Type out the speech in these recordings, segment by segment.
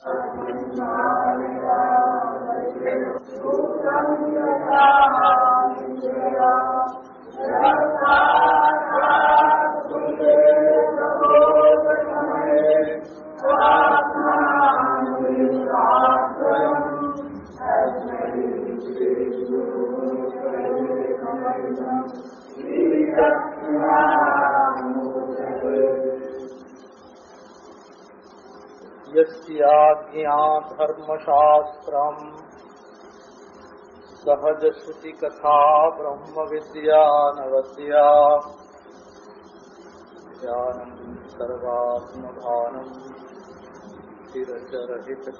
यज्ञा धर्मशास्त्रम् सहजश्रुतिकथा ज्ञानम् सर्वात्मभानम्। चिरचरहितकृच्छेमपि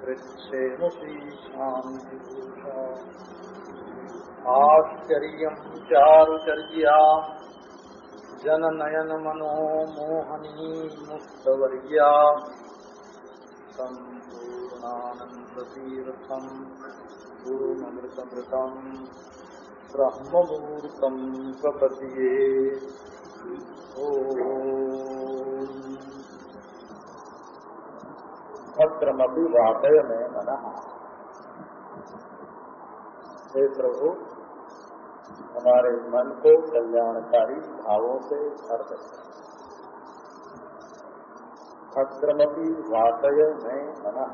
शान्तिभूषा आश्चर्यम् चारुचर्याम्। जननयनमनोमोहनी मुक्तवर्या सम्पूर्णानन्दतीर्थम् गुरुममृतमृतम् ब्रह्ममुहूर्तम् प्रपद्ये। ओ भद्रमपि वातय में मन। हे प्रभु, हमारे मन को कल्याणकारी भावों से भर देते भद्रमपि वातय में मना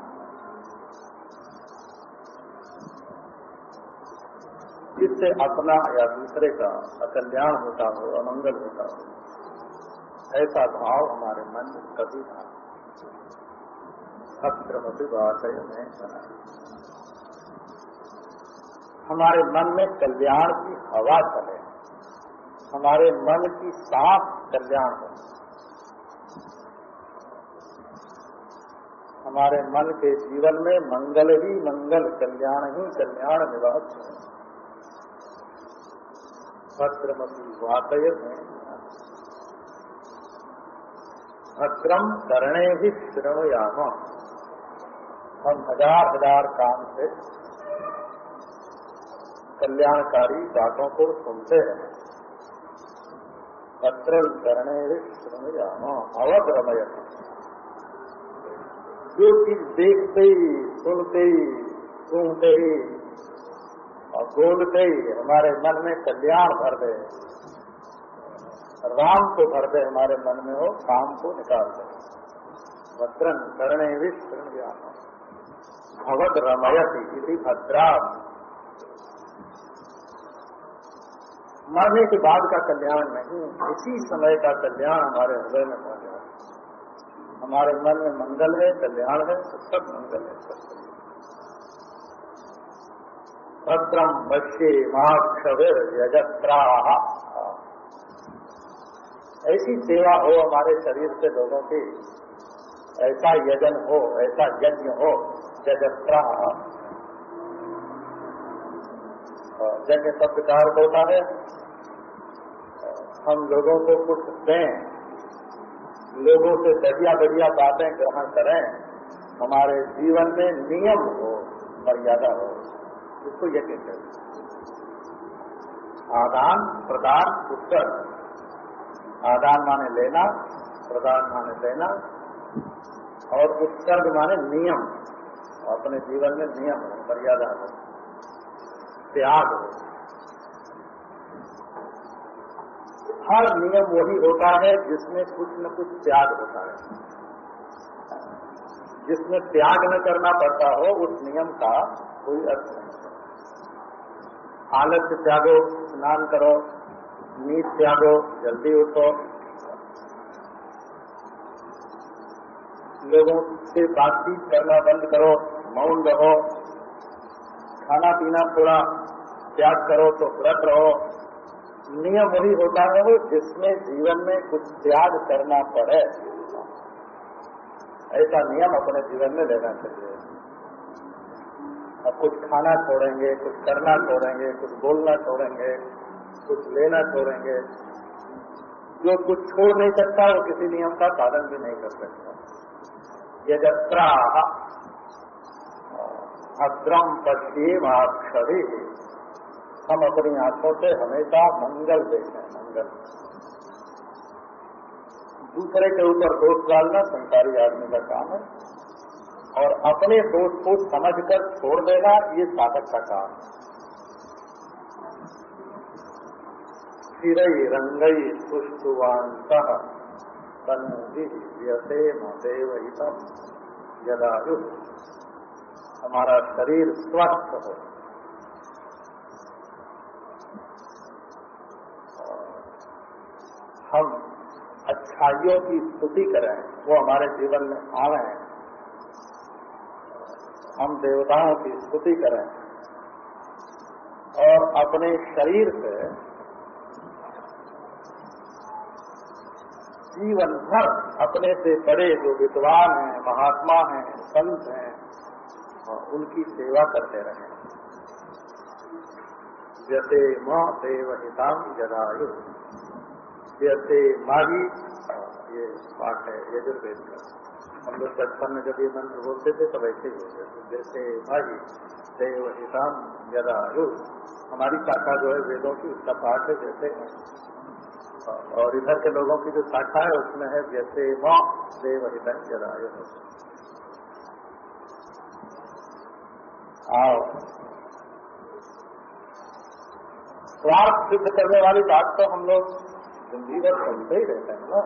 जिससे अपना या दूसरे का अकल्याण होता हो, अमंगल होता हो, ऐसा भाव हमारे मन में कभी ना भद्रमपि वातय में मना हमारे मन में कल्याण की हवा चले, हमारे मन की साफ़ कल्याण हो। हमारे मन के जीवन में मंगल ही मंगल, कल्याण ही कल्याण निवास है। भद्रमती वातय में भद्रम करणे ही श्रवयाम। हम हज़ार हज़ार काम से कल्याणकारी बातों को सुनते हैं। भद्रम करणे ही श्रवयाम। अवग्रमय जो चीज़ देखते ही, सुनते ही सुनते ही, और बोलते ही हमारे मन में कल्याण भर दे, राम को भर दे हमारे मन में हो काम को निकाल दे। भद्रन करणे भी श्रृंगान भगवत रमयती इसी भद्रा मरने के बाद का कल्याण नहीं इसी समय का कल्याण हमारे हृदय में जाए हमारे मन में मंगल है, कल्याण है तो सब मंगल है, सब भद्रम बच्चे माक्षविर यजत्रा। ऐसी सेवा हो हमारे शरीर से लोगों की, ऐसा यजन हो, ऐसा यज्ञ हो, यजत्रा। यज्ञ शब्द का अर्थ होता है, हम लोगों को कुछ दें। लोगों से बढ़िया बढ़िया बातें ग्रहण करें। हमारे जीवन में नियम हो, मर्यादा हो, इसको ये कहते हैं। आदान प्रदान उत्तर। आदान माने लेना, प्रदान माने देना, और उत्सर्ग माने नियम। अपने जीवन में नियम हो, मर्यादा हो, त्याग हो। हर नियम वही होता है जिसमें कुछ न कुछ त्याग होता है। जिसमें त्याग न करना पड़ता हो, उस नियम का कोई अर्थ नहीं आलस्य त्यागो, स्नान करो, नींद त्यागो, जल्दी उठो। लोगों से बातचीत करना बंद करो, मौन रहो। खाना पीना थोड़ा त्याग करो तो व्रत रहो। नियम वही होता है वो जिसमें जीवन में कुछ त्याग करना पड़े। ऐसा नियम अपने जीवन में लेना चाहिए। अब कुछ खाना छोड़ेंगे, कुछ करना छोड़ेंगे, कुछ बोलना छोड़ेंगे, कुछ लेना छोड़ेंगे। जो कुछ छोड़ नहीं सकता, वो किसी नियम का पालन भी नहीं कर सकता। यजत्रा भद्रम पश्चिम अक्षरी हम अपनी आँखों से हमेशा मंगल देखें मंगल। दूसरे के ऊपर दोष डालना संसारी आदमी का काम है। और अपने दोष को समझकर छोड़ देना, ये साधक का काम है। सिरई रंगई व्यसे मदेव हितम यदायु हमारा शरीर स्वस्थ हो हम अच्छाइयों की स्तुति करें, वो हमारे जीवन में आवे हम देवताओं की स्तुति करें। और अपने शरीर से जीवन भर अपने से बड़े जो विद्वान हैं, महात्मा हैं, संत हैं, और उनकी सेवा करते रहे। जैसे माँ देव हिताम जदायु जैसे माही ये पाठ है यजुर्वेद का। हम लोग बचपन में जब ये मंत्र बोलते थे, तब ऐसे ही होते थे। जैसे भाई देव हिताम जदायु हमारी शाखा जो है, वेदों की उसका पाठ है, जैसे और इधर के लोगों की जो शाखा है, उसमें है, जैसे माँ देव हितम जदायु आओ। स्वार्थ सिद्ध करने वाली बात तो हम लोग ज़िंदगी भर सुनते ही रहते हैं ना।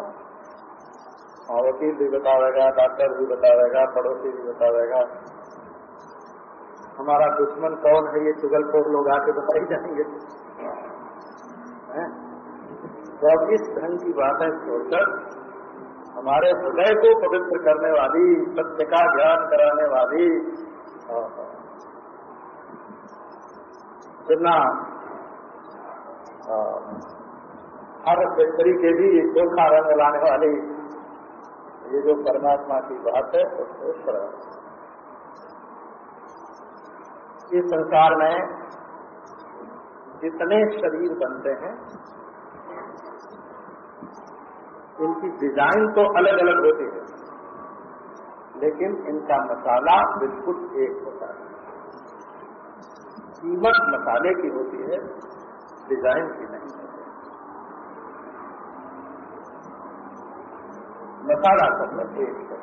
और वकील भी बतावेगा, डॉक्टर भी बतावेगा, पड़ोसी भी बतावेगा। हमारा दुश्मन कौन है ये चुगलखोर लोग आके बताई जाएँगे। तो अब इस ढंग की बातें छोड़कर हमारे हृदय को पवित्र करने वाली, सत्य का ज्ञान कराने वाली बिना हर तरीके भी चोखा रंग लाने वाली ये जो परमात्मा की बात है, उसको श्रवण इस संसार में जितने शरीर बनते हैं, इनकी डिज़ाइन तो अलग अलग होती है, लेकिन इनका मसाला बिल्कुल एक होता है। कीमत मसाले की होती है, डिज़ाइन की नहीं होती। मसाला एक है।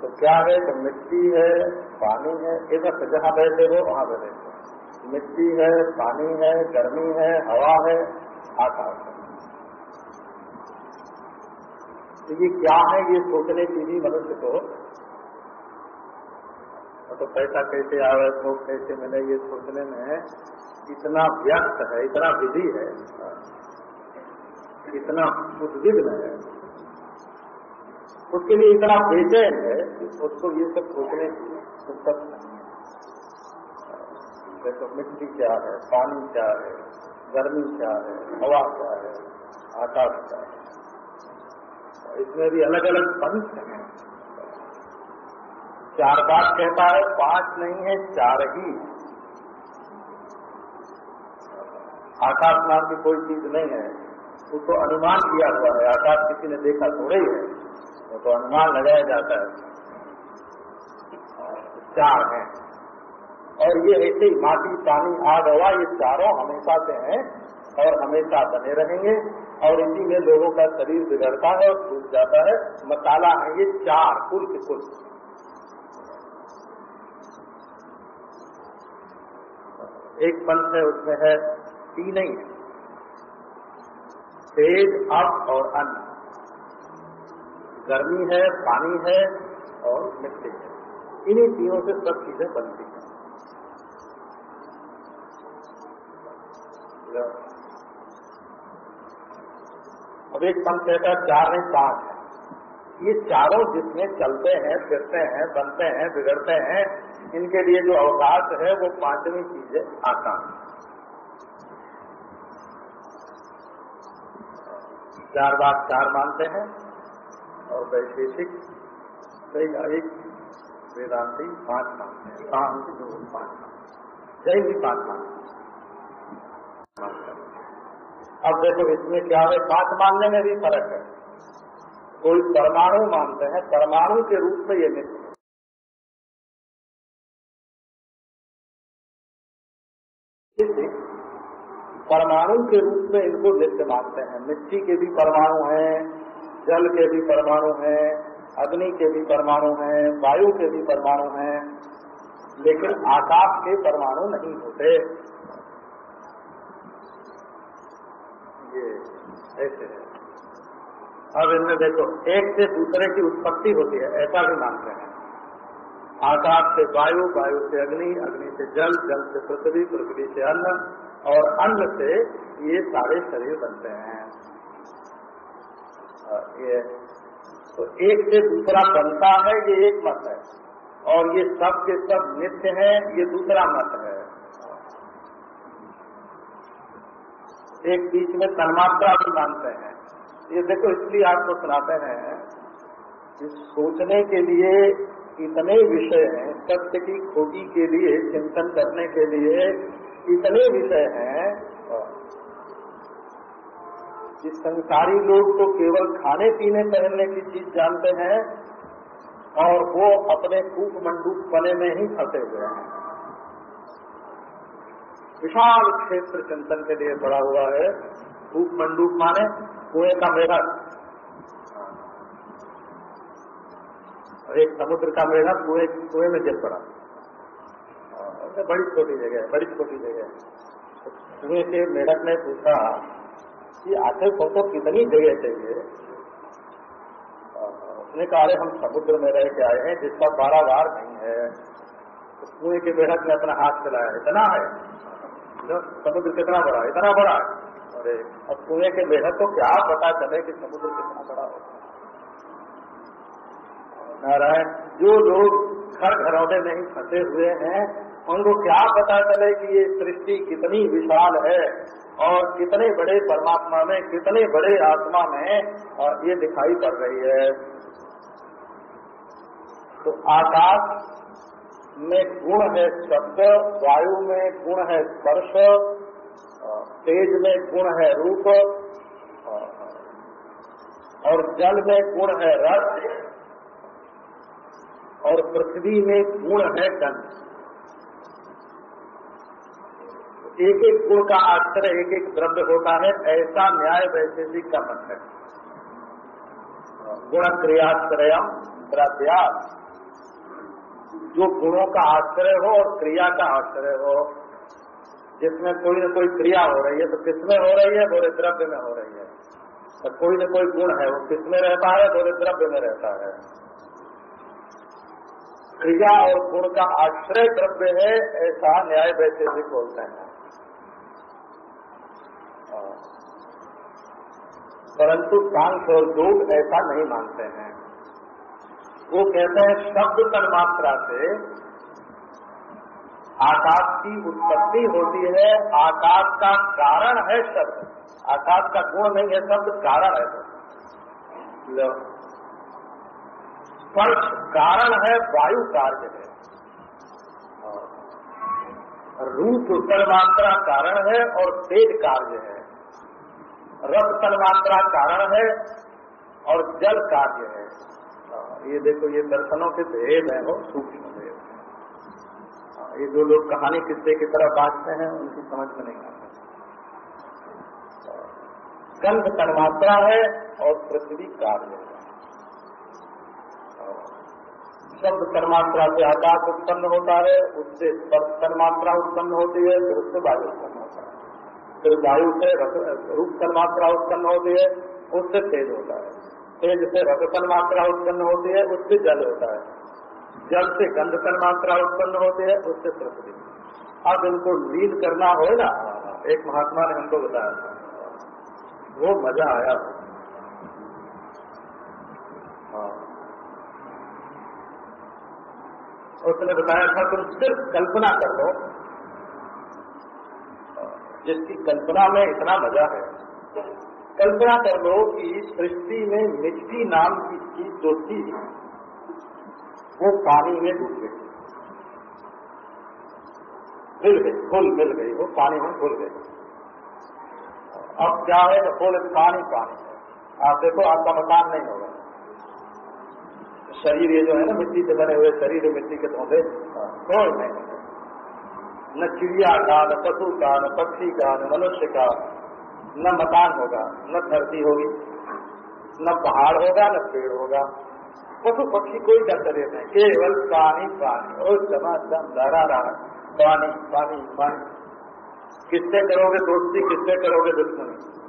तो क्या है तो मिट्टी है, पानी है एक जहाँ बैठे हो, वहाँ बैठे हो। मिट्टी है, पानी है, गर्मी है, हवा है, आकाश है। तो ये क्या है, ये सोचने की भी मनुष्य को तो पैसा कैसे आवे, भोग कैसे मिले, ये सोचने में इतना व्यस्त है, इतना विधि है। इतना उद्विग्न है। उसके लिए इतना बेचैन है कि उसको ये सब सोचने की फुर्सत नहीं है। देखो मिट्टी क्या है, पानी क्या है, गर्मी क्या है, हवा क्या है, आकाश क्या है। इसमें भी अलग अलग पंच हैं। चार बात कहता है, पाँच नहीं है, चार ही। आकाश नाम की कोई चीज़ नहीं है। उसको अनुमान किया हुआ है, आकाश किसी ने देखा थोड़े ही है। वो तो अनुमान लगाया जाता है। चार हैं। और ये ऐसे ही माटी, पानी, आग, हवा, ये चारों हमेशा से हैं और हमेशा बने रहेंगे और इसी में लोगों का शरीर बिगड़ता है और टूट जाता है। मसाला है ये चार, कुल के कुल। एक पंथ है, उसमें है तीन ही है। तेज, अप और अन्न। गर्मी है, पानी है और मिट्टी है। इन्हीं तीनों से सब चीज़ें बनती हैं। अब एक पंथ कहता है, चार नहीं पाँच है। ये चारों जिसमें चलते हैं, फिरते हैं, बनते हैं, बिगड़ते हैं, इनके लिए जो अवकाश है, वो पांचवी चीज़ है। चार बात चार मानते हैं। और वैशेषिक वैज्ञानिक वेदांति पाँच मानते हैं शांति पाँच जैन भी पाँच मानते अब देखो, इसमें क्या है? पाँच मानने में भी फ़र्क है। कोई परमाणु मानते हैं, परमाणु के रूप में ये नित्य परमाणु के रूप में इनको नित्य मानते हैं। मिट्टी के भी परमाणु हैं जल के भी परमाणु हैं, अग्नि के भी परमाणु हैं, वायु के भी परमाणु हैं, लेकिन आकाश के परमाणु नहीं होते। ये ऐसे है। अब इनमें देखो, एक से दूसरे की उत्पत्ति होती है, ऐसा भी मानते हैं। आकाश से वायु वायु से अग्नि अग्नि से जल जल से पृथ्वी पृथ्वी से अन्न, और अन्न से ये सारे शरीर बनते हैं। ये तो एक से दूसरा बनता है, ये एक मत है। और ये सब के सब नित्य है, ये दूसरा मत है। एक बीच में तन्मात्रा भी मानते हैं। ये देखो, इसलिए आपको सुनाते हैं कि सोचने के लिए इतने विषय हैं, सत्य की खोटी के लिए, चिंतन करने के लिए इतने विषय हैं कि संसारी लोग तो केवल खाने पीने पहनने की चीज़ जानते हैं और वो अपने कूप मंडूक बने में ही फंसे हुए हैं। विशाल क्षेत्र चिंतन के लिए बड़ा हुआ है। कूप मंडूक माने कुएँ का मेढक। एक समुद्र का मेढक कुएँ कुएँ में जल पड़ा। बड़ी छोटी जगह, बड़ी छोटी जगह। कुएँ के मेढक ने पूछा कि आखिर तुमको कितनी जगह चाहिए उसने कहा अरे हम समुद्र में रह के आए हैं, जिसका बारागार नहीं है। तो कुएँ के मेढक ने अपना हाथ चलाया, इतना है। समुद्र कितना बड़ा है इतना बड़ा है। अरे, अब कुएँ के मेढक को क्या पता चले कि समुद्र कितना बड़ा होगा। नारायण, जो लोग घर घरौने में ही फंसे हुए हैं, उनको क्या पता चले कि ये सृष्टि कितनी विशाल है। और कितने बड़े परमात्मा में, कितने बड़े आत्मा में, और ये दिखाई पड़ रही है। तो आकाश में गुण है शब्द, वायु में गुण है स्पर्श, तेज में गुण है रूप, और जल में गुण है रस, और पृथ्वी में गुण है गंध। एक एक गुण का आश्रय एक एक द्रव्य होता है, ऐसा न्याय वैशेषिक का मत है। गुण क्रियाश्रय द्रव्यास जो गुणों का आश्रय हो और क्रिया का आश्रय हो, जिसमें कोई न कोई क्रिया हो रही है तो किसमें हो रही है? बोले द्रव्य में हो रही है। तो कोई न कोई गुण है, वो किसमें रहता है? बोले द्रव्य में रहता है। क्रिया और गुण का आश्रय द्रव्य है, ऐसा न्याय वैसे बोलते हैं। परंतु सांख और योग ऐसा नहीं मानते हैं। वो कहते हैं, शब्द तन्मात्रा से आकाश की उत्पत्ति होती है। आकाश का कारण है शब्द। आकाश का गुण नहीं है, शब्द कारण है। स्पर्श कारण है, वायु कार्य है। रूप तन्मात्रा कारण है और तेज कार्य है। रस तन्मात्रा कारण है और जल कार्य है। ये देखो, ये दर्शनों के भेद है वो सूक्ष्म भेद ये जो लोग कहानी किस्से की तरह बांटते हैं, उनकी समझ में नहीं आता। गंध तन्मात्रा है और पृथ्वी कार्य है। शब्द तन्मात्रा से आकाश उत्पन्न होता है, उससे स्पर्श तन्मात्रा उत्पन्न होती है, फिर उससे वायु है फिर वायु से रूप तन मात्रा उत्पन्न होती है, उससे तेज होता है। तेज से रस तन्मात्रा उत्पन्न होती है, उससे जल होता है। जल से गंध तन्मात्रा उत्पन्न होती है, उससे पृथ्वी अब इनको लीन करना हो ना, एक महात्मा ने हमको बताया था। वो मज़ा आया। हाँ। उसने बताया था, तुम सिर्फ़ कल्पना कर लो जिसकी कल्पना में इतना मज़ा है। कल्पना कर लो कि सृष्टि में मिट्टी नाम की चीज़ जो थी, वो पानी में डूब गई। मिल गई, फुल मिल गई, वो पानी में भूल गई। अब क्या है तो फुल पानी पानी। आप देखो, आपका मकान नहीं होगा। शरीर ये जो है ना, मिट्टी से बने हुए शरीर मिट्टी के धोते कोई नहीं। न चिड़िया का न पशु का न पक्षी का न मनुष्य का न मकान होगा, न धरती होगी, न पहाड़ होगा, न पेड़ होगा। पशु पक्षी कोई डरे नहीं केवल पानी पानी। और चमाचम लहरा रहा पानी पानी पानी। किससे करोगे दोस्ती, किससे करोगे दुश्मनी?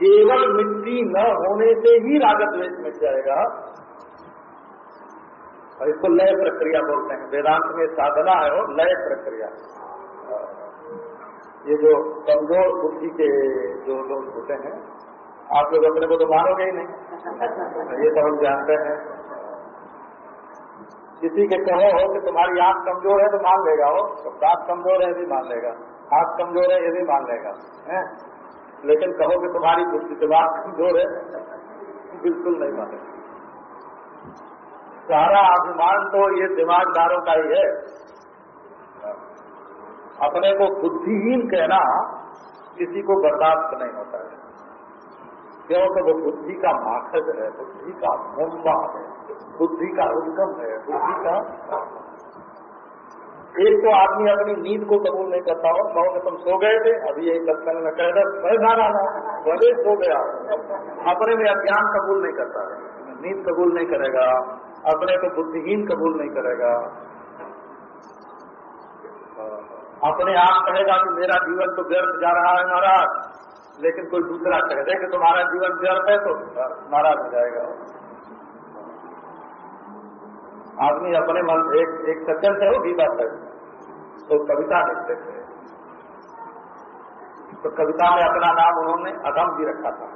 केवल मिट्टी न होने से ही रागत वेश मिट जाएगा। और इसको लय प्रक्रिया बोलते हैं। वेदांत में साधना है वो लय प्रक्रिया। ये जो कमज़ोर बुद्धि के जो लोग होते हैं, आप लोग अपने को तो मानोगे ही नहीं। ये तो हम जानते हैं। किसी के कहो हो कि तुम्हारी आँख कमज़ोर है तो मान लेगा। वो तो दांत कमज़ोर है भी मान लेगा। हाथ कमज़ोर है ये भी मान लेगा। है? लेकिन कहो कि तुम्हारी बुद्धि दिमाग कमज़ोर है, बिल्कुल नहीं मानेगा। सारा अभिमान तो ये दिमागदारों का ही है। अपने को बुद्धिहीन कहना किसी को बर्दाश्त नहीं होता है। क्यों? तो वो बुद्धि का माखज है, बुद्धि का मुम्बा है, बुद्धि का उद्गम है, बुद्धि का एक तो आदमी अपनी नींद को कबूल नहीं करता हो, कहो कि तुम सो गए थे, अभी यही दर्शन में कह रहे रहा भले सो गया अपने में अज्ञान कबूल नहीं करता है। नींद कबूल नहीं करेगा। अपने को बुद्धिहीन कबूल नहीं करेगा। अपने आप कहेगा कि मेरा जीवन तो व्यर्थ जा रहा है महाराज, लेकिन कोई दूसरा कह दे कि तुम्हारा जीवन व्यर्थ है तो नाराज़ हो जाएगा। आदमी अपने मन, एक एक सज्जन थे वो गीता थे तो कविता लिखते थे। तो कविता में अपना नाम उन्होंने अदम भी रखा था।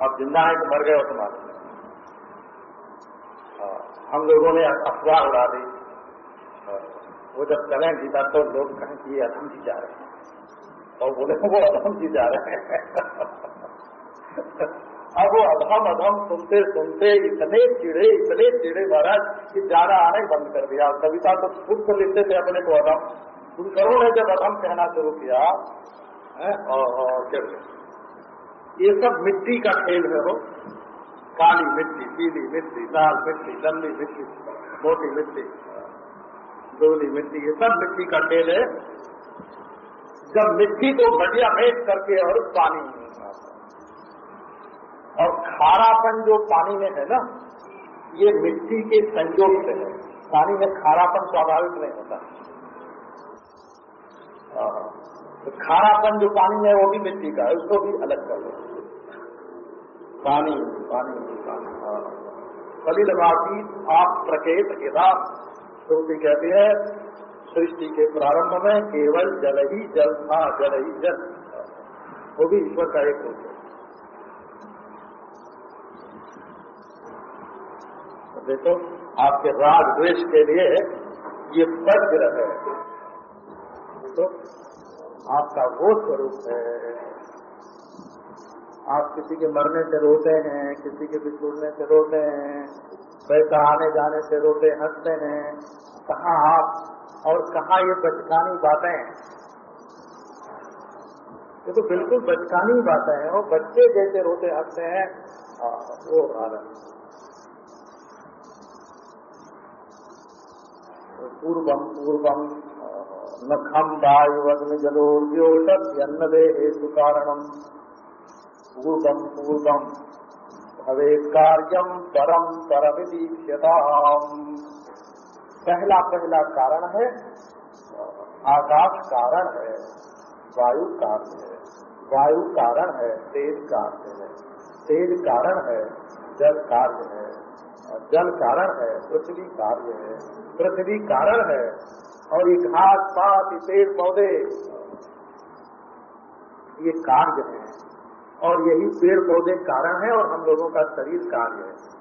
अब ज़िंदा है तो मर गए हो तुम्हारे। हम लोगों ने अफवाह उड़ा दी। वो जब चले गीता तो लोग कहें कि ये अदम जी जा रहे हैं। और बोले, वो अधम जी जा रहे हैं। अब वो अधम अधम सुनते सुनते इतने चिड़े इतने चिड़े महाराज कि जाना आने बंद कर दिया। कविता तो खुद को लिखते थे अपने को अधम। करो ने जब अधम कहना शुरू किया और ये सब मिट्टी का खेल है वो। काली मिट्टी, पीली मिट्टी लाल मिट्टी लंबी मिट्टी, मोटी मिट्टी दोली मिट्टी, ये सब मिट्टी का खेल है। जब मिट्टी को घटिया मेट करके और पानी और खारापन जो पानी में है ना, ये मिट्टी के संयोग से है। पानी में खारापन स्वाभाविक नहीं होता। तो खारापन जो पानी में वो भी मिट्टी का है, उसको भी अलग कर लो। पानी पानी पानी सलिल बाकी आप प्रकेत इदा तो कहती है, सृष्टि के प्रारंभ में केवल जल ही जल था, जल ही जल। वो भी ईश्वर का एक रूप है। देखो, आपके राग द्वेष के लिए ये वज्र है। तो आपका वो स्वरूप है। आप किसी के मरने से रोते हैं, किसी के बिछुड़ने से रोते हैं पैसा आने जाने से रोते, हँसते हैं, कहा आप? और कहा ये बचकानी बातें ये तो बिल्कुल बचकानी बातें हैं। वो बच्चे जैसे रोते, हँसते हैं वो आनंद पूर्वम पूर्वम नखम वायु अग्नि जलोर्योषन्न दे हेतु कारणम। पूर्वम पूर्वम भवे कार्यम परम परमिदीक्षताम पहला पहला कारण है, आकाश कारण है, वायु कार्य है। वायु कारण है, तेज कार्य है। तेज कारण है, जल कार्य है। जल कारण है, पृथ्वी कार्य है। पृथ्वी कारण है, और ये घास पात पेड़ पौधे, ये कार्य है। और यही पेड़ पौधे कारण है और हम लोगों का शरीर कार्य है।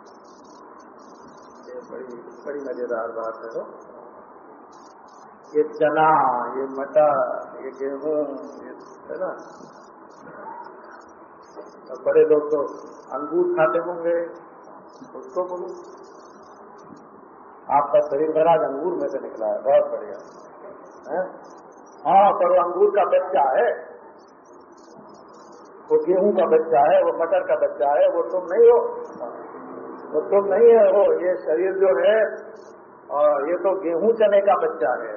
बड़ी बड़ी मज़ेदार बात है। ये चना, ये मटर, ये गेहूँ, ये है ना? तो बड़े लोग तो अंगूर खाते होंगे, उसको बोलो। आपका शरीर भरा अंगूर में से निकला है, बहुत बढ़िया। है? हाँ पर अंगूर का बच्चा है। वो गेहूँ का बच्चा है, वो मटर का बच्चा है, वो तुम नहीं हो। वो तुम नहीं है, वो ये शरीर जो है, और ये तो गेहूँ चने का बच्चा है।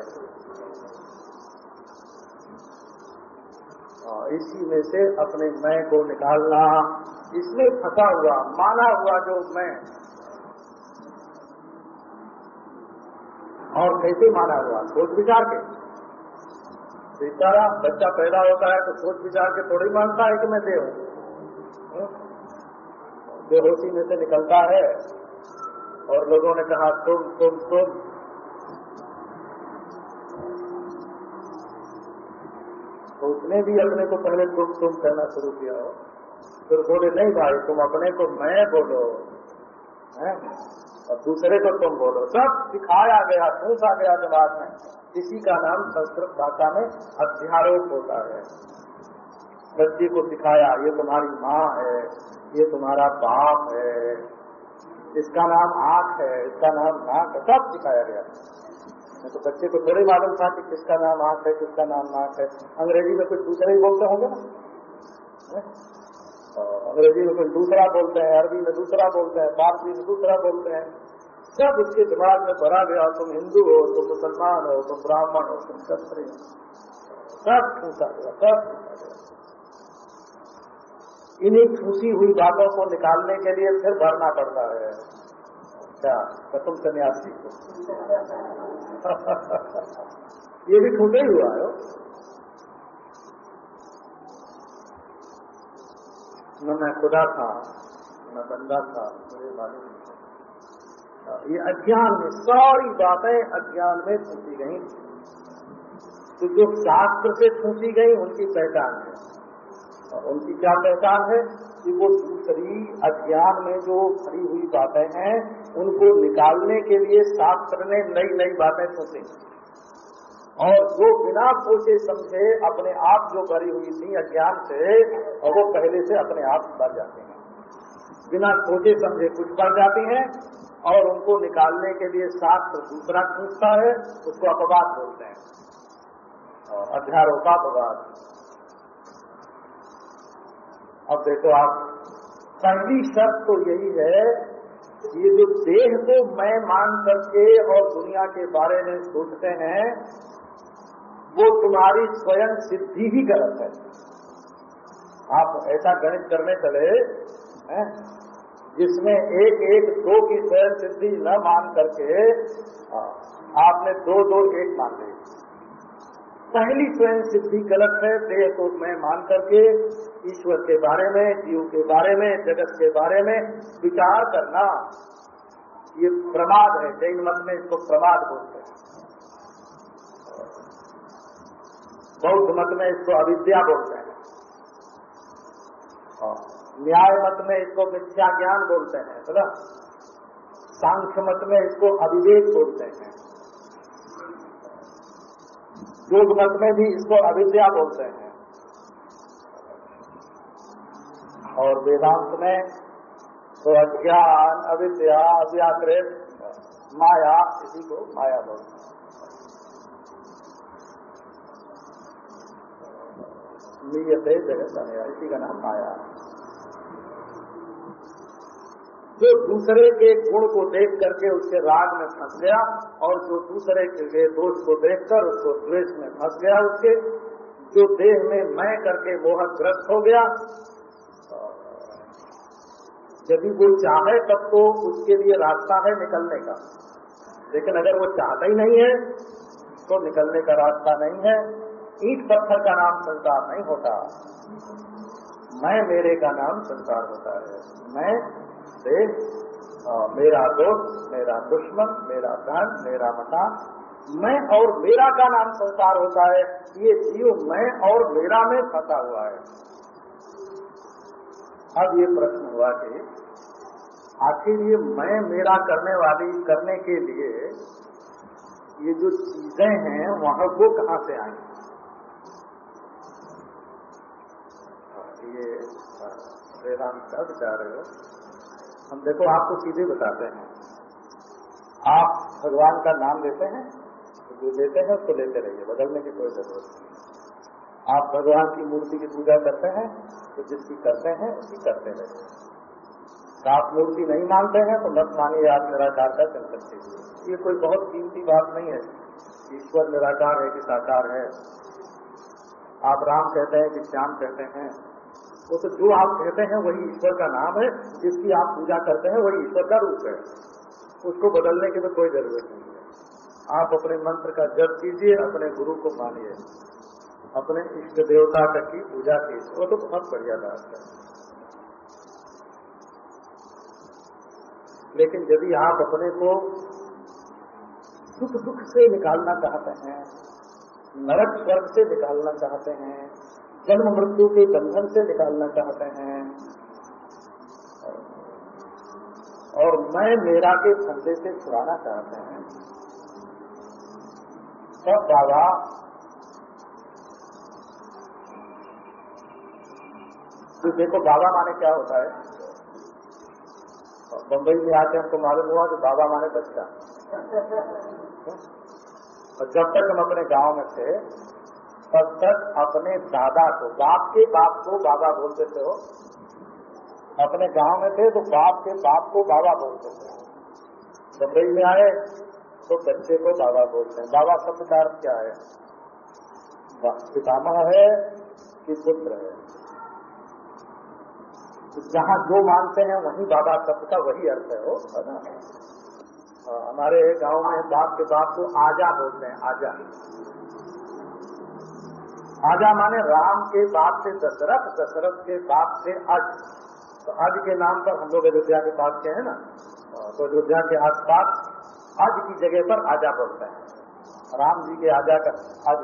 और इसी में से अपने मैं को निकालना, इसमें फंसा हुआ माना हुआ जो मैं, और कैसे माना हुआ? सोच विचार के। बेचारा बच्चा पैदा होता है तो सोच विचार के थोड़ी मानता है कि मैं देव हूँ। बेहोशी में से निकलता है और लोगों ने कहा, तुम तुम तुम। तो उसने भी अपने को पहले तुम तुम कहना शुरू किया हो। फिर बोले, नहीं भाई, तुम अपने को मैं बोलो। है? और दूसरे को तुम बोलो। सब सिखाया गया, पूछा गया दिमाग में। इसी का नाम संस्कृत भाषा में अध्यारोप होता है। बच्चे को सिखाया, ये तुम्हारी माँ है, ये तुम्हारा बाप है, इसका नाम आँख है, इसका नाम नाक है। सब सिखाया गया। तो बच्चे को थोड़े मालूम था कि किसका नाम आँख है, किसका नाम नाक है। अंग्रेज़ी में कुछ दूसरे ही बोलते होंगे ना? अंग्रेज़ी में कुछ दूसरा बोलते हैं, अरबी में दूसरा बोलते हैं फारसी में दूसरा बोलते हैं। सब उसके दिमाग में भरा गया, तुम हिंदू हो, तुम मुसलमान हो, तुम ब्राह्मण हो, तुम क्षत्रिय हो। सब ठूसा गया, सब गया। इन्हीं ठूसी हुई बातों को निकालने के लिए फिर भरना पड़ता है। क्या? कसम सन्यासी को। ये भी ठूसा ही हुआ है। मैं खुदा था न बंदा था, मुझे मालूम ये अज्ञान में, सारी बातें अज्ञान में ठूसी गई। तो जो शास्त्र से ठूसी गई, उनकी पहचान है। और उनकी क्या पहचान है? कि वो दूसरी अज्ञान में जो भरी हुई बातें हैं, उनको निकालने के लिए शास्त्र ने नई नई बातें सोची और जो बिना सोचे समझे अपने आप जो भरी हुई थी अज्ञान से, और वो पहले से अपने आप भर जाते हैं। बिना सोचे समझे कुछ बढ़ जाती हैं, और उनको निकालने के लिए शास्त्र दूसरा पूछता है, उसको अपवाद बोलते हैं। अध्यारोपा अपवाद। अब देखो आप, पहली शर्त तो यही है ये जो देह को मैं मान करके और दुनिया के बारे में सोचते हैं वो तुम्हारी स्वयं सिद्धि ही गलत है। आप ऐसा गणित करने चले, हैं? जिसमें एक एक दो की स्वयं सिद्धि न मान करके आपने दो दो एक मान ली पहली स्वयं सिद्धि गलत है, देह को मैं मान करके, ईश्वर के बारे में, जीव के बारे में, जगत के बारे में विचार करना, ये प्रमाद है। जैन मत में इसको प्रमाद बोलते हैं। बौद्ध मत में इसको अविद्या बोलते हैं। न्याय मत में इसको मिथ्या ज्ञान बोलते हैं बोला सांख्य मत में इसको अविवेक बोलते हैं। योग मत में भी इसको अविद्या बोलते हैं। और वेदांत में तो अज्ञान, अविद्या, अव्याकृत, माया, इसी को माया बोलते हैं। नियते जगत अनया, इसी का नाम माया। जो दूसरे के गुण को देख करके उसके राग में फंस गया और जो दूसरे के दोष को देखकर उसको द्वेष में फंस गया उसके, जो देह में मैं करके मोहग्रस्त हो गया, यदि वो चाहे तब तो उसके लिए रास्ता है निकलने का। लेकिन अगर वो चाहता ही नहीं है तो निकलने का रास्ता नहीं है। ईट पत्थर का नाम संसार नहीं होता। मैं मेरे का नाम संसार होता है। मैं से मेरा दोस्त, मेरा दुश्मन, मेरा धन, मेरा मकान मैं और मेरा का नाम संसार होता है। ये जीव मैं और मेरा में फंसा हुआ है। अब ये प्रश्न हुआ कि आखिर ये मैं मेरा करने वाली, करने के लिए ये जो चीज़ें हैं, वहाँ वो कहाँ से आई? वेदांत का विचार है हम देखो, आपको सीधे बताते हैं। आप भगवान का नाम लेते हैं तो जो लेते हैं उसको लेते रहिए, बदलने की कोई ज़रूरत नहीं आप भगवान की मूर्ति की पूजा करते हैं तो जिसकी करते हैं उसकी करते रहिए। आप मूर्ति नहीं मानते हैं तो मत मानिए, आप निराकार का चल सकते ये कोई बहुत कीमती बात नहीं है। ईश्वर निराकार है कि साकार है। आप राम कहते हैं कि श्याम कहते हैं। वो तो जो आप कहते हैं वही ईश्वर का नाम है, जिसकी आप पूजा करते हैं वही ईश्वर का रूप है। उसको बदलने की तो कोई ज़रूरत नहीं है। आप अपने मंत्र का जप कीजिए, अपने गुरु को मानिए। अपने इष्ट देवता का की पूजा कीजिए। वो तो बहुत बढ़िया बात है। लेकिन यदि आप अपने को सुख दुख से निकालना चाहते हैं, नरक स्वर्ग से निकालना चाहते हैं जन्म मृत्यु के बंधन से निकालना चाहते हैं। और मैं मेरा के फंदे से छुड़ाना चाहते हैं। तब बाबा तो देखो बाबा माने क्या होता है? बम्बई में आके हमको मालूम हुआ कि बाबा माने बच्चा। और जब तक हम अपने गाँव में थे तब तक अपने दादा को, बाप के बाप को बाबा बोलते थे हो अपने गाँव में थे तो बाप के बाप को बाबा बोलते थे। बम्बई में आए तो बच्चे को बाबा बोलते हैं। बाबा शब्द का अर्थ क्या है? पितामह है कि पुत्र है? तो जहाँ जो मानते हैं, वही बाबा शब्द का वही अर्थ है वो, है ना? हमारे गाँव में बाप के बाप को आजा बोलते हैं, आजा। आजा माने राम के बाप से दशरथ दशरथ के बाप से अज। तो अज के नाम पर हम लोग अयोध्या के पास के हैं ना? तो अयोध्या के आसपास अज की जगह पर आजा बोलते हैं। राम जी के आजा का अज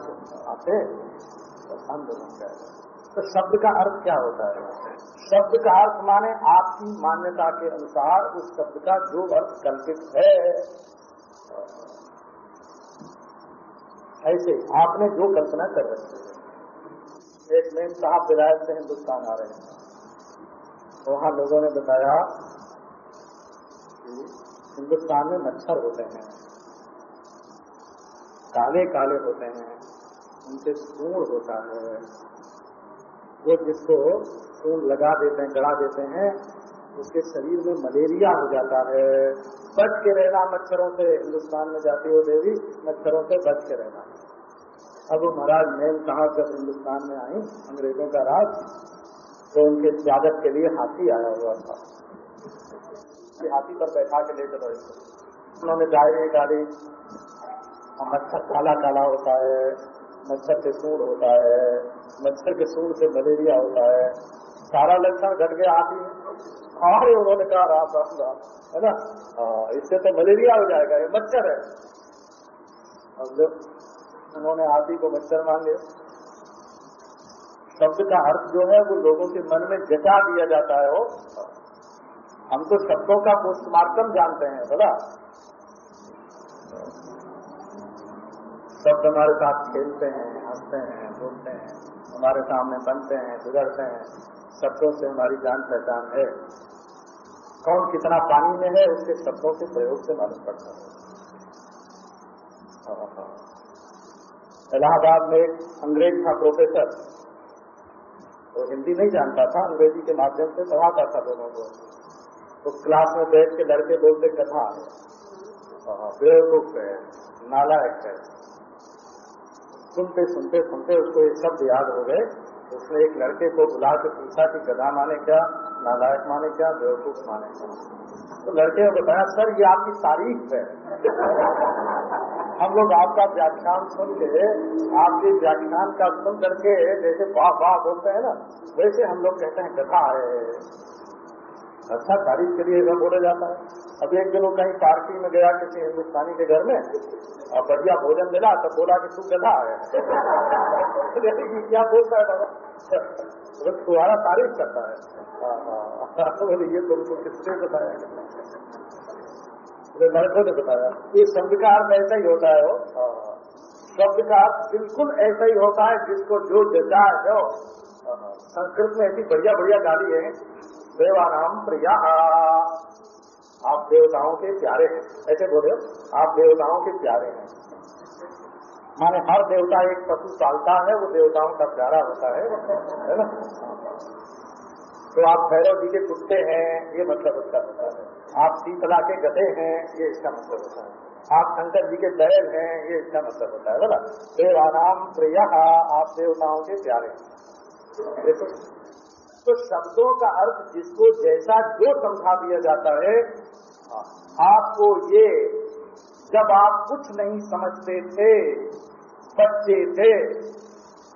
आते तो जाएगा तो शब्द का अर्थ क्या होता है? शब्द का अर्थ माने आपकी मान्यता के अनुसार उस शब्द का जो अर्थ कल्पित है। ऐसे आपने जो कल्पना कर रखी है। एक मेन साहब विलायत से हिंदुस्तान आ रहे हैं। तो वहाँ लोगों ने बताया कि हिंदुस्तान में मच्छर होते हैं, काले काले होते हैं, उनसे सूढ़ होता है। वो जिसको खून लगा देते हैं गड़ा देते हैं, उसके शरीर में मलेरिया हो जाता है। बच के रहना मच्छरों से, हिंदुस्तान में जाती हो देवी मच्छरों से बच के रहना। अब वो महाराज मेम साहब जब हिंदुस्तान में आई? अंग्रेज़ों का राज। तो उनके स्वागत के लिए हाथी आया हुआ था। हाथी पर बैठा के ले चलो उन्होंने डायरी डाली मच्छर काला काला होता है, मच्छर के सूढ़ होता है, मच्छर के सूढ़ से मलेरिया होता है। सारा लक्षण घट गया हाथी और उन्होंने कहा रहा है ना? इससे तो मलेरिया हो जाएगा, ये मच्छर है। उन्होंने हाथी को मच्छर मान लिया। शब्द का अर्थ जो है, वो लोगों के मन में जचा दिया जाता है। वो हम तो शब्दों का पोस्टमार्टम जानते हैं बोला शब्द हमारे साथ खेलते हैं, हँसते हैं, बोलते हैं, हमारे सामने बनते हैं, गुजरते हैं। शब्दों से हमारी जान पहचान है। कौन कितना पानी में है, उसके शब्दों के प्रयोग से मालूम पड़ता है। इलाहाबाद में एक अंग्रेज़ था प्रोफेसर। वो हिंदी नहीं जानता था, अंग्रेज़ी के माध्यम से पढ़ाता था लोगों को। तो क्लास में बैठ के लड़के बोलते, कथा है। बेवकूफ़ है, नालायक है। सुनते सुनते सुनते उसको एक शब्द याद हो गए। उसने एक लड़के को बुला के पूछा कि गधा माने क्या, नालायक माने क्या, बेवकूफ़ माने क्या? तो लड़के ने बताया, सर, ये आपकी तारीफ़ है। हम लोग आपका व्याख्यान सुन के, आपके व्याख्यान का सुन करके जैसे वाह वाह बोलते हैं ना, वैसे हम लोग कहते हैं कथा है। अच्छा तारीफ़ के लिए ऐसा बोला जाता है। अभी एक दिन वो कहीं पार्टी में गया किसी हिंदुस्तानी के घर में, और बढ़िया भोजन मिला तो बोला कि तू गधा है। क्या बोलता है? बाबा तुम्हारा तारीफ़ करता है। बोले ये तुमको किसने बताया? लड़कों ने बताया। ये शब्द का अर्थ ऐसा ही होता है वो। शब्द का अर्थ बिल्कुल ऐसा ही होता है जिसको जो जजा है। संस्कृत में ऐसी बढ़िया बढ़िया गाली है देवानाम प्रिया। आप देवताओं के प्यारे हैं। ऐसे बोले आप देवताओं के प्यारे हैं। माने हर देवता एक पशु पालता है वो देवताओं का प्यारा होता है है ना? तो आप भैरव जी के कुत्ते हैं ये मतलब उसका होता है। आप शीतला के गधे हैं, ये इसका मतलब होता है। आप शंकर जी के बैल हैं, ये इसका मतलब होता है बोला देवानाम प्रिय, आप देवताओं के प्यारे तो शब्दों का अर्थ जिसको जैसा जो समझा दिया जाता है, आपको ये जब आप कुछ नहीं समझते थे, बच्चे थे,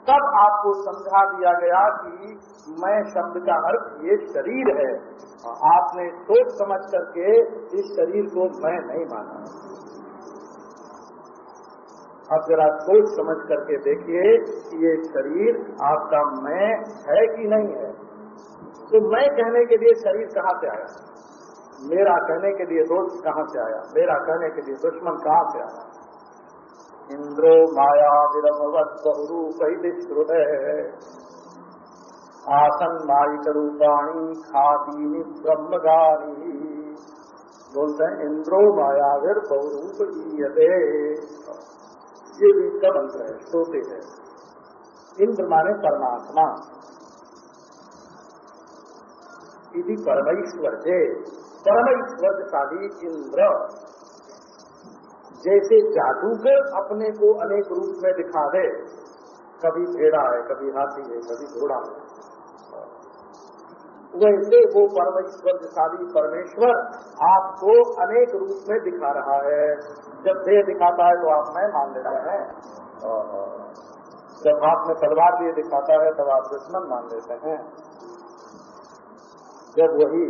तब आपको समझा दिया गया कि मैं शब्द का अर्थ ये शरीर है। आपने सोच समझ करके इस शरीर को मैं नहीं माना। अब जरा सोच समझ करके देखिए कि ये शरीर आपका मैं है कि नहीं है। तो मैं कहने के लिए शरीर कहाँ से आया? मेरा कहने के लिए दोस्त कहाँ से आया? मेरा कहने के लिए दुश्मन कहाँ से आया? इंद्रो माया विरभवत बहुरूप श्रुत आसन माइक रूपाणी खादीनी ब्रह्मगारी बोलते हैं, इंद्रो मायाविर बहुरूप ये भी का मंत्र है, श्रोते है। इंद्र माने परमात्मा। यदि परमेश्वर है परमेश्वर शादी इंद्र। जैसे जादूगर अपने को अनेक रूप में दिखा दे, कभी भेड़ा है, कभी हाथी है, कभी घोड़ा है। वैसे वो परमेश्वर शादी परमेश्वर आपको अनेक रूप में दिखा रहा है। जब देह दिखाता है तो आप मैं मान लेते हैं। जब हाथ में तलवार लिए दिखाता है तब आप दुश्मन मान लेते हैं। जब वही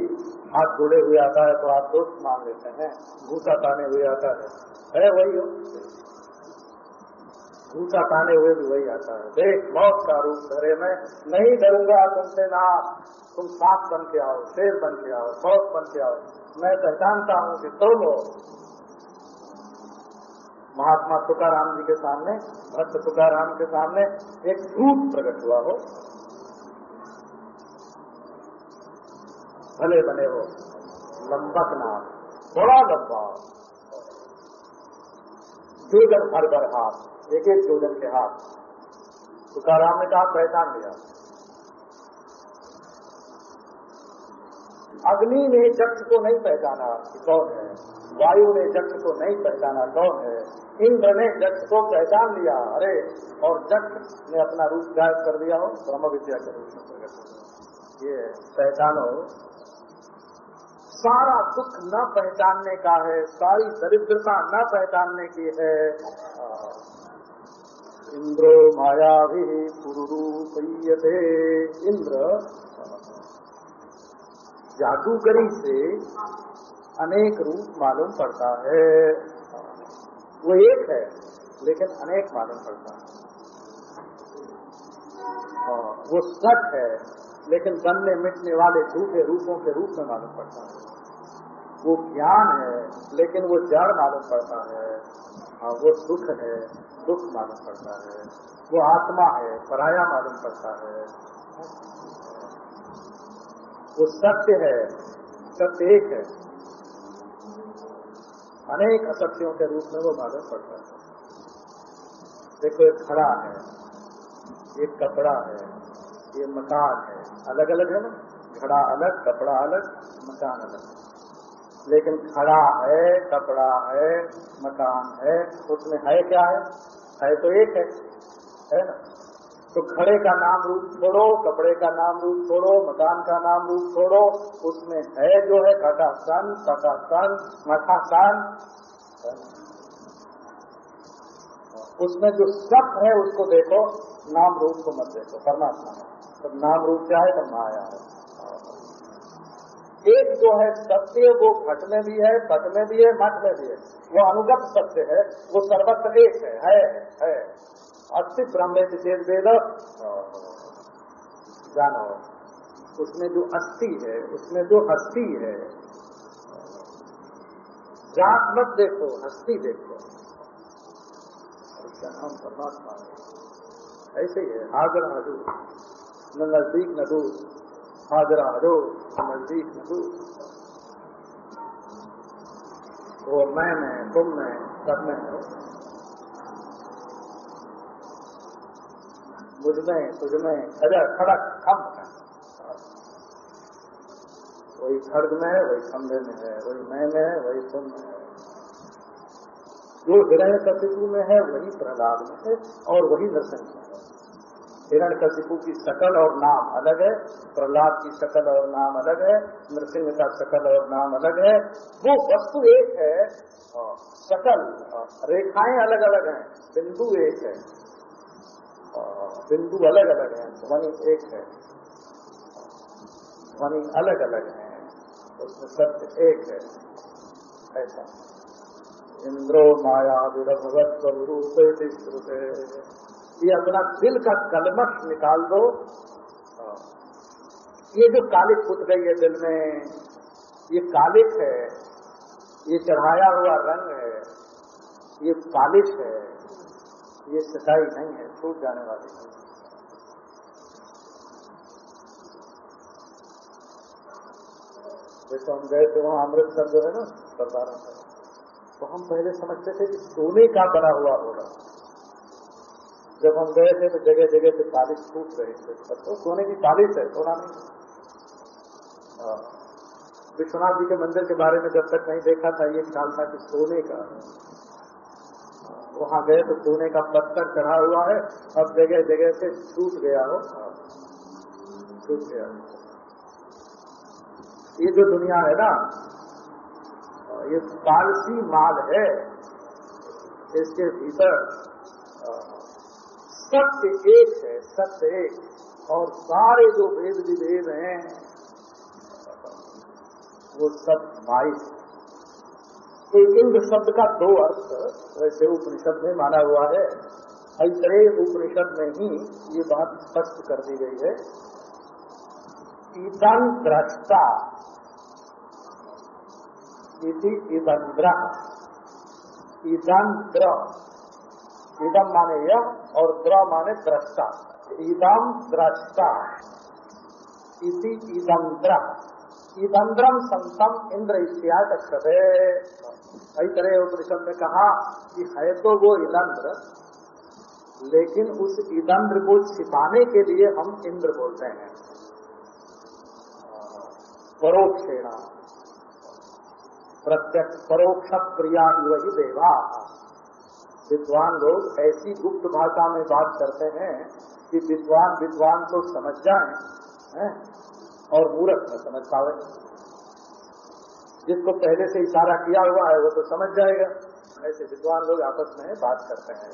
हाथ जोड़े हुए आता है तो आप दोस्त मान लेते हैं। भूसा ताने हुए आता है। है वही हो। भूसा ताने हुए भी वही आता है। देख, बहुत का रूप धरे मैं। नहीं डरूँगा तुमसे ना तुम सांप बन के आओ, शेर बन के आओ सौत बन के आओ। मैं पहचानता हूँ कि तुम हो। महात्मा तुकाराम जी के सामने, भक्त तुकाराम के सामने एक झूठ प्रकट हुआ हो। भले बने हो, लंबक नाम बड़ा लंबा। जोजन भर भर हाथ एक एक जोजन के हाथ। तुकाराम ने कहा, पहचान लिया। अग्नि ने जक्ष को नहीं पहचाना। कौन है? वायु ने जक्ष को नहीं पहचाना। कौन है? इंद्र ने जक्ष को पहचान लिया। अरे, और जक्ष ने अपना रूप गायब कर दिया हो, ब्रह्म विद्या के रूप में प्रकट ये पहचानो। सारा दुख न पहचानने का है, सारी दरिद्रता न पहचानने की है। इंद्रो माया भी पुरुरूपीयते इंद्र जादूगरी से अनेक रूप मालूम पड़ता है। वो एक है, लेकिन अनेक मालूम पड़ता है। वो सच है, लेकिन बनने मिटने वाले झूठे रूपों के रूप में मालूम पड़ता है। वो ज्ञान है, लेकिन वो जड़ मालूम पड़ता है। हाँ वो सुख है, दुख मालूम पड़ता है। वो आत्मा है, पराया मालूम पड़ता है। वो सत्य है, सत्य एक है। अनेक असत्यों के रूप में वो मालूम पड़ता है। देखो, एक खड़ा है, एक कपड़ा है, ये मकान है। अलग अलग है ना? घड़ा अलग, कपड़ा अलग, मकान अलग। लेकिन खड़ा है, कपड़ा है, मकान है, उसमें है क्या है? है तो एक है है ना? तो खड़े का नाम रूप छोड़ो, कपड़े का नाम रूप छोड़ो, मकान का नाम रूप छोड़ो, उसमें है जो है घटा सन कटा सन मठा सन। उसमें जो सब है उसको देखो, नाम रूप को मत देखो, परमात्मा। है तो नाम रूप क्या है? तो माया है। एक जो है सत्य, वो घट में भी है, पट में भी है मठ में भी है। वो अनुगत सत्य है, वो सर्वत्र एक है है है। अस्थि ब्रह्म चेत वेद। जानो, उसमें जो अस्थि है, उसमें जो हस्ती है, जात मत देखो हस्ती देखो। उसका नाम परमात्मा है। ऐसे ही है, हाजर हजू, न नज़दीक न दूर, हाजरा हजो नज़दीक न वो मैं में, तुम में, सब में हो। मुझमें तुझ में खजर खड़क खम। वही खड़ग में है वही खंभे में है वही मैं में है वही तुम में है। जो हिरण कशिपु में है वही प्रहलाद में है और वही नरसिंह में है। हिरण कशिपु की शकल और नाम अलग है प्रहलाद की शकल और नाम अलग है नृसिंह का शकल और नाम अलग है। वो वस्तु एक है शकल रेखाएँ अलग अलग हैं बिंदु एक है। बिंदु अलग अलग हैं, ध्वनि एक है। ध्वनि अलग अलग है, उसमें सत्य एक है। ऐसा। इंद्रो माया विरभवत स्वरूप ये अपना दिल का कलमश निकाल दो। ये जो कालिक फुट गई है दिल में, ये कालिक है। ये चढ़ाया हुआ रंग है। ये पालिश है। ये सच्चाई नहीं है, छूट जाने वाली है। जैसे हम गए थे वहाँ अमृतसर जो है ना सरदारों तो हम पहले समझते थे कि सोने का बना हुआ होगा। जब हम गए थे तो जगह जगह से पालिश टूट रहे थे। तो सोने की पालिश है, सोना नहीं। हाँ। विश्वनाथ जी के मंदिर के बारे में जब तक नहीं देखा था, ये ख्याल था कि सोने का वहाँ गए तो सोने का पत्थर चढ़ा हुआ है, अब जगह जगह से छूट गया हो। छूट गया। ये जो दुनिया है ना, ये पालसी माल है, इसके भीतर सत्य एक है, सत्य एक, और सारे जो वेद विभेद हैं, वो सब माइक तो इंद्र शब्द का दो अर्थ, वैसे उपनिषद में माना हुआ है ऐतरे उपनिषद में ही ये बात स्पष्ट कर दी गई है ईदन द्रष्टा इति इदंद्र। इदम माने यह और द्र माने दृष्टा इदम दृष्टा इति इदंद्र। इदंद्रम संतम इंद्र इत्याद अक्षते कई तरह उपनिषद में कहा कि है तो वो इदंद्र, लेकिन उस इदंद्र को छिपाने के लिए हम इंद्र बोलते हैं। परोक्षेणा। प्रत्यक्ष परोक्ष क्रिया वही देवा। विद्वान लोग ऐसी गुप्त भाषा में बात करते हैं कि विद्वान विद्वान को समझ जाए और मूर्ख न समझ पावे। जिसको पहले से इशारा किया हुआ है, वो तो समझ जाएगा। ऐसे विद्वान लोग आपस में बात करते हैं।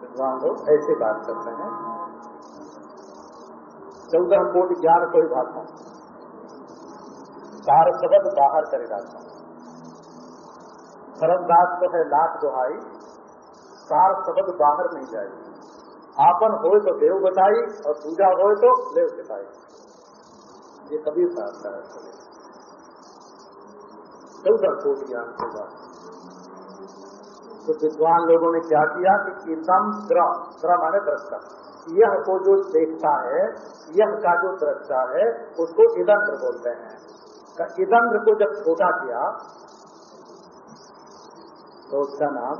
विद्वान लोग ऐसे बात करते हैं। चौदह कोट ज्ञान कोई भाषा सार शब्द बाहर करे जाता धर्मदास तो है लाख दुहाई, सार शब्द बाहर नहीं जाएगी। आपन हो तो देव बताई, और पूजा हो तो देव बताई ये कभी है चौदह कोटि ज्ञान के बाद। तो विद्वान लोगों ने क्या किया कि कीर्तम द्र द्र माने दृष्टा। यह को जो देखता है, यह का जो दृष्टा है, उसको इदंत्र बोलते हैं। इदंत्र को जब छोटा किया तो उसका नाम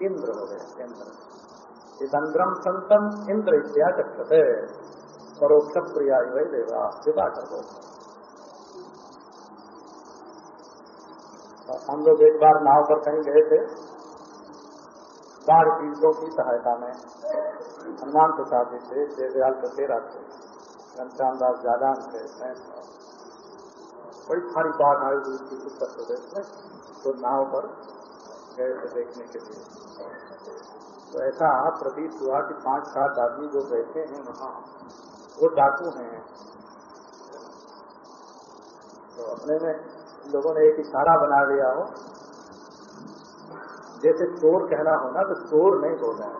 इंद्र हो गया, इंद्र। इदंद्रम संतम इंद्र इत्या चक्षते, परोक्ष प्रिया वही देवा कर। दो हम लोग एक बार नाव पर कहीं गए थे, बाढ़ पीड़ितों की सहायता में। हनुमान प्रसाद जी थे जयदयाल कसेरा थे, घनश्याम दास जादान थे बड़ी सारी बाढ़ आई हुई थी उत्तर प्रदेश में तो नाव पर गए थे देखने के लिए। तो ऐसा प्रतीत हुआ कि पाँच, सात आदमी जो बैठे हैं वहाँ, वो डाकू हैं। तो अपने में लोगों ने एक इशारा बना लिया हो। जैसे चोर कहना हो ना तो चोर नहीं बोलना है।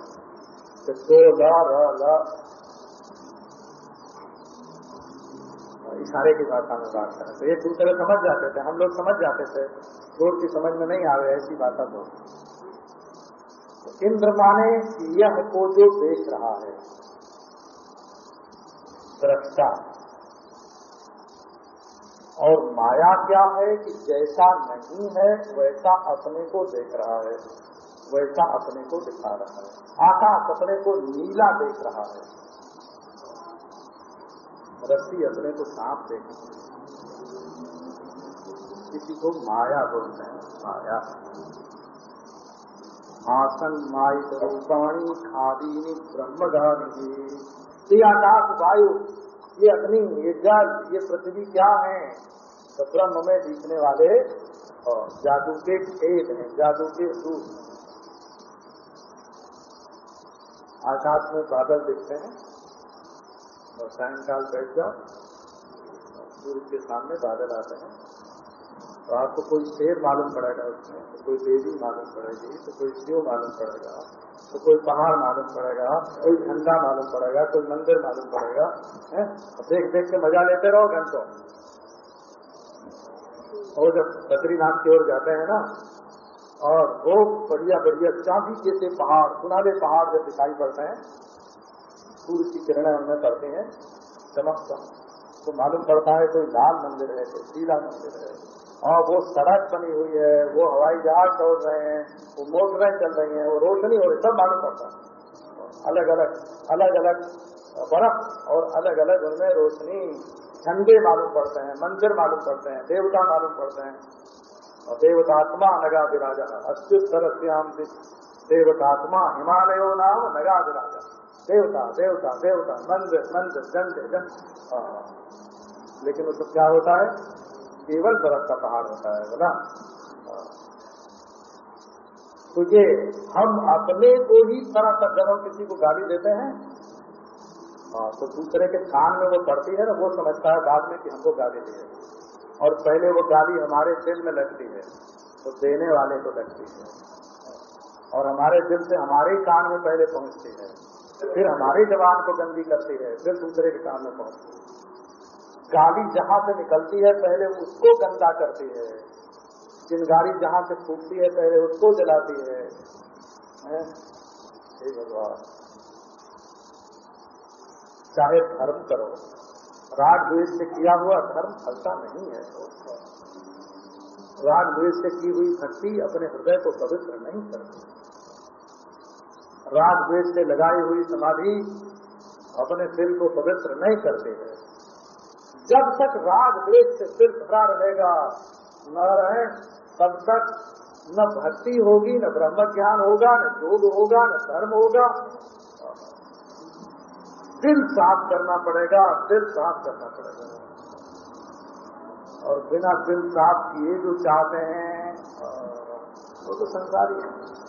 तो चोर ला ला। इशारे की भाषा में बात करें। तो एक दूसरे समझ जाते थे। हम लोग समझ जाते थे। चोर की समझ में नहीं आवे ऐसी बात तो इंद्र माने यह को जो देख रहा है। दृष्टा और माया क्या है कि जैसा नहीं है, वैसा अपने को देख रहा है। वैसा अपने को दिखा रहा है। आकाश अपने को नीला देख रहा है। रस्सी अपने को सांप देख किसी को माया बोलते हैं, माया। आसन माई रूपाणी खादीनी ब्रह्मगानी ये आकाश वायु, ये अग्नि, ये जल, ये पृथ्वी क्या है? तो ब्रह्म में दिखने वाले और जादू के खेत हैं, जादू के दूध आकाश में बादल दिखते हैं। और सायंकाल बैठ जाओ सूर्य के सामने बादल आते हैं। तो आपको कोई शेर मालूम पड़ेगा उसमें तो कोई देवी मालूम पड़ेगी तो कोई शिव मालूम पड़ेगा तो कोई पहाड़ मालूम पड़ेगा, कोई झंडा मालूम पड़ेगा, कोई मंदिर मालूम पड़ेगा, है? देख देख के मज़ा लेते रहो घंटों और जब बद्रीनाथ की ओर जाते हैं ना, और वो बढ़िया बढ़िया चांदी जैसे पहाड़ सुनाले पहाड़ जब दिखाई पड़ते हैं सूर्य की किरणें उनमें पड़ती हैं चमकता तो मालूम पड़ता है कोई लाल मंदिर है, कोई पीला मंदिर है। और वो सड़क बनी हुई है, वो हवाई जहाज़ दौड़ रहे हैं, वो मोटरें चल रही हैं, वो रोशनी हो रही सब मालूम पड़ता है। अलग अलग अलग अलग बर्फ़ और अलग अलग उनमें रोशनी। झंडे मालूम पड़ते हैं, मंदिर मालूम पड़ते हैं, देवता मालूम पड़ते हैं। और देवतात्मा नगा विराजा अच्युत सरस्याम देवतात्मा हिमालयो नाम नगा विराजा देवता देवता देवता, मंदिर मंदिर गंदे गंद लेकिन उसमें क्या होता है? केवल बर्फ़ का पहाड़ होता है बोला तो ये हम अपने को ही तरह तक जब हम किसी को गाली देते हैं तो दूसरे के कान में वो पड़ती है ना, वो समझता है बाद में कि हमको गाली दे और पहले वो गाली हमारे दिल में लगती है तो देने वाले को लगती है। और हमारे दिल से हमारे कान में पहले पहुँचती है। फिर हमारी जवान को गंदी करती है फिर दूसरे के कान में पहुँचती है गाली जहाँ से निकलती है, पहले उसको गंदा करती है। चिंगारी जहाँ से फूटती है, पहले उसको जलाती है। भगवान। चाहे धर्म करो। राग द्वेष से किया हुआ धर्म फलता नहीं है। राग द्वेष से की हुई भक्ति अपने हृदय को पवित्र नहीं करती। राग द्वेष से लगाई हुई समाधि अपने दिल को पवित्र नहीं करते है। जब तक राग द्वेष से सिर भरा रहेगा न रहे तब तक न भक्ति होगी, न ब्रह्म ज्ञान होगा, न योग होगा, न धर्म होगा। दिल साफ़ करना पड़ेगा, दिल साफ़ करना पड़ेगा। और बिना दिल साफ़ किए जो चाहते हैं, वो तो संसारी है।